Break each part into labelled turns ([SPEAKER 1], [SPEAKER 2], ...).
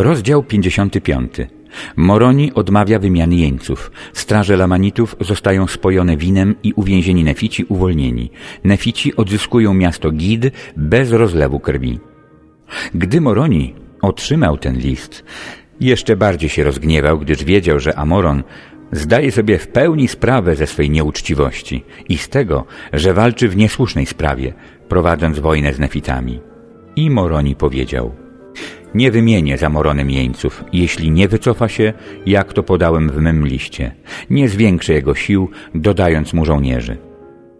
[SPEAKER 1] Rozdział 55. Moroni odmawia wymiany jeńców. Straże Lamanitów zostają spojone winem i uwięzieni Nefici uwolnieni. Nefici odzyskują miasto Gid bez rozlewu krwi. Gdy Moroni otrzymał ten list, jeszcze bardziej się rozgniewał, gdyż wiedział, że Amoron zdaje sobie w pełni sprawę ze swej nieuczciwości i z tego, że walczy w niesłusznej sprawie, prowadząc wojnę z Nefitami. I Moroni powiedział – nie wymienię za Moronem jeńców, jeśli nie wycofa się, jak to podałem w mym liście. Nie zwiększę jego sił, dodając mu żołnierzy.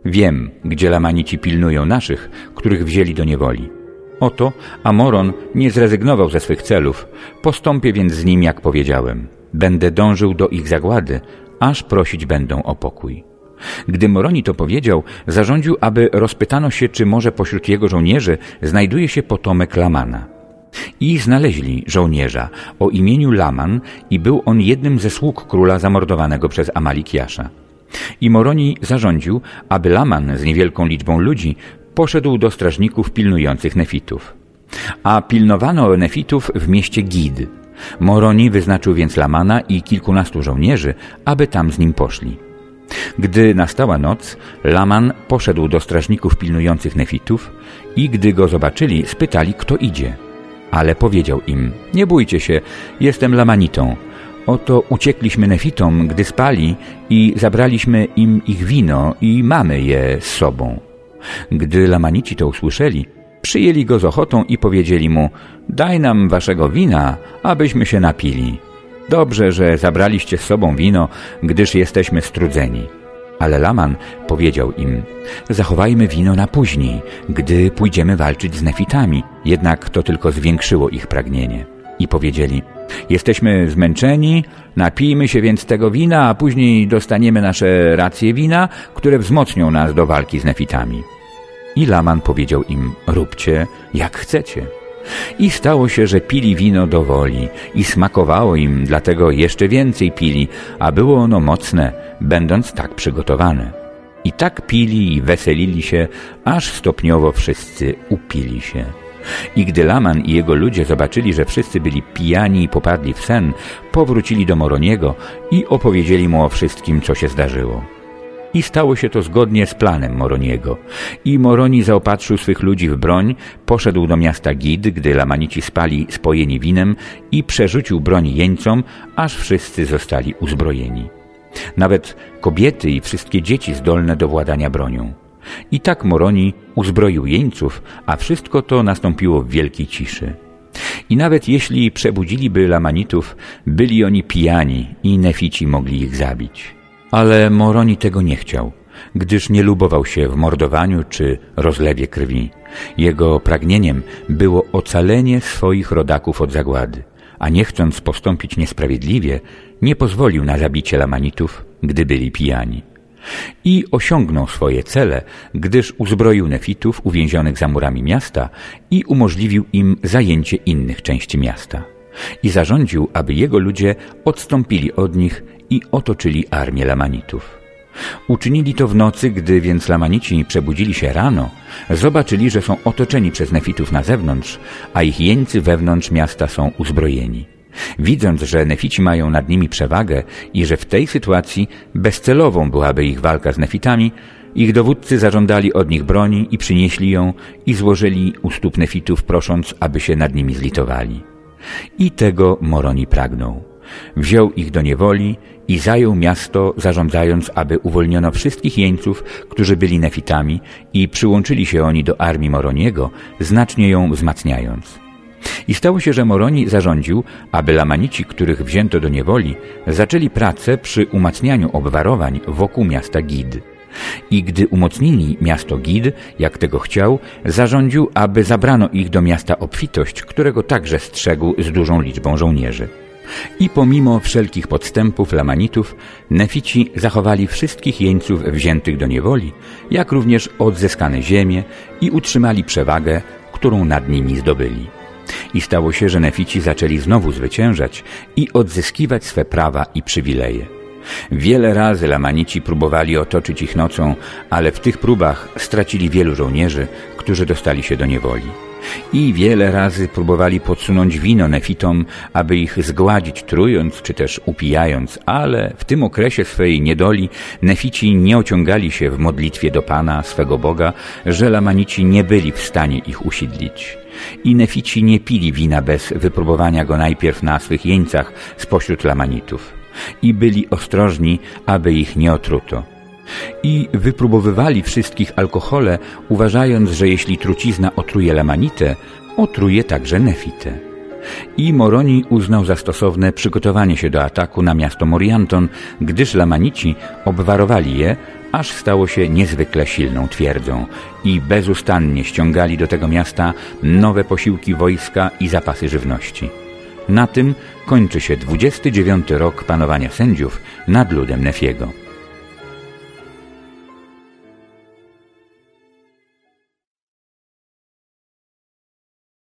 [SPEAKER 1] Wiem, gdzie Lamanici pilnują naszych, których wzięli do niewoli. Oto Amoron nie zrezygnował ze swych celów, postąpię więc z nim, jak powiedziałem. Będę dążył do ich zagłady, aż prosić będą o pokój. Gdy Moroni to powiedział, zarządził, aby rozpytano się, czy może pośród jego żołnierzy znajduje się potomek Lamana. I znaleźli żołnierza o imieniu Laman i był on jednym ze sług króla zamordowanego przez Amalikiasza. I Moroni zarządził, aby Laman z niewielką liczbą ludzi poszedł do strażników pilnujących nefitów. A pilnowano nefitów w mieście Gid. Moroni wyznaczył więc Lamana i kilkunastu żołnierzy, aby tam z nim poszli. Gdy nastała noc, Laman poszedł do strażników pilnujących nefitów i gdy go zobaczyli, spytali, kto idzie – ale powiedział im, nie bójcie się, jestem Lamanitą. Oto uciekliśmy Nefitom, gdy spali i zabraliśmy im ich wino i mamy je z sobą. Gdy Lamanici to usłyszeli, przyjęli go z ochotą i powiedzieli mu, daj nam waszego wina, abyśmy się napili. Dobrze, że zabraliście z sobą wino, gdyż jesteśmy strudzeni. Ale Laman powiedział im, zachowajmy wino na później, gdy pójdziemy walczyć z nefitami. Jednak to tylko zwiększyło ich pragnienie. I powiedzieli, jesteśmy zmęczeni, napijmy się więc tego wina, a później dostaniemy nasze racje wina, które wzmocnią nas do walki z nefitami. I Laman powiedział im, róbcie jak chcecie. I stało się, że pili wino do woli i smakowało im, dlatego jeszcze więcej pili, a było ono mocne, będąc tak przygotowane. I tak pili i weselili się, aż stopniowo wszyscy upili się. I gdy Laman i jego ludzie zobaczyli, że wszyscy byli pijani i popadli w sen, powrócili do Moroniego i opowiedzieli mu o wszystkim, co się zdarzyło. I stało się to zgodnie z planem Moroniego. I Moroni zaopatrzył swych ludzi w broń, poszedł do miasta Gid, gdy Lamanici spali spojeni winem i przerzucił broń jeńcom, aż wszyscy zostali uzbrojeni. Nawet kobiety i wszystkie dzieci zdolne do władania bronią. I tak Moroni uzbroił jeńców, a wszystko to nastąpiło w wielkiej ciszy. I nawet jeśli przebudziliby Lamanitów, byli oni pijani i Nefici mogli ich zabić. Ale Moroni tego nie chciał, gdyż nie lubował się w mordowaniu czy rozlewie krwi. Jego pragnieniem było ocalenie swoich rodaków od zagłady, a nie chcąc postąpić niesprawiedliwie, nie pozwolił na zabicie Lamanitów, gdy byli pijani. I osiągnął swoje cele, gdyż uzbroił nefitów uwięzionych za murami miasta i umożliwił im zajęcie innych części miasta. I zarządził, aby jego ludzie odstąpili od nich i otoczyli armię Lamanitów. Uczynili to w nocy, gdy więc Lamanici przebudzili się rano, zobaczyli, że są otoczeni przez Nefitów na zewnątrz, a ich jeńcy wewnątrz miasta są uzbrojeni. Widząc, że Nefici mają nad nimi przewagę i że w tej sytuacji bezcelową byłaby ich walka z Nefitami, ich dowódcy zażądali od nich broni i przynieśli ją i złożyli u stóp Nefitów, prosząc, aby się nad nimi zlitowali. I tego Moroni pragnął. Wziął ich do niewoli i zajął miasto, zarządzając, aby uwolniono wszystkich jeńców, którzy byli nefitami i przyłączyli się oni do armii Moroniego, znacznie ją wzmacniając. I stało się, że Moroni zarządził, aby Lamanici, których wzięto do niewoli, zaczęli pracę przy umacnianiu obwarowań wokół miasta Gid. I gdy umocnili miasto Gid, jak tego chciał, zarządził, aby zabrano ich do miasta Obfitość, którego także strzegł z dużą liczbą żołnierzy. I pomimo wszelkich podstępów Lamanitów, Nefici zachowali wszystkich jeńców wziętych do niewoli, jak również odzyskane ziemię i utrzymali przewagę, którą nad nimi zdobyli. I stało się, że Nefici zaczęli znowu zwyciężać i odzyskiwać swe prawa i przywileje. Wiele razy Lamanici próbowali otoczyć ich nocą, ale w tych próbach stracili wielu żołnierzy, którzy dostali się do niewoli. I wiele razy próbowali podsunąć wino nefitom, aby ich zgładzić trując czy też upijając, ale w tym okresie swojej niedoli nefici nie ociągali się w modlitwie do Pana, swego Boga, że lamanici nie byli w stanie ich usiedlić. I nefici nie pili wina bez wypróbowania go najpierw na swych jeńcach spośród lamanitów. I byli ostrożni, aby ich nie otruto i wypróbowywali wszystkich alkohole, uważając, że jeśli trucizna otruje lamanitę, otruje także nefitę. I Moroni uznał za stosowne przygotowanie się do ataku na miasto Morianton, gdyż lamanici obwarowali je, aż stało się niezwykle silną twierdzą i bezustannie ściągali do tego miasta nowe posiłki wojska i zapasy żywności. Na tym kończy się 29 rok panowania sędziów nad ludem Nefiego.